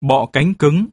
Bọ cánh cứng.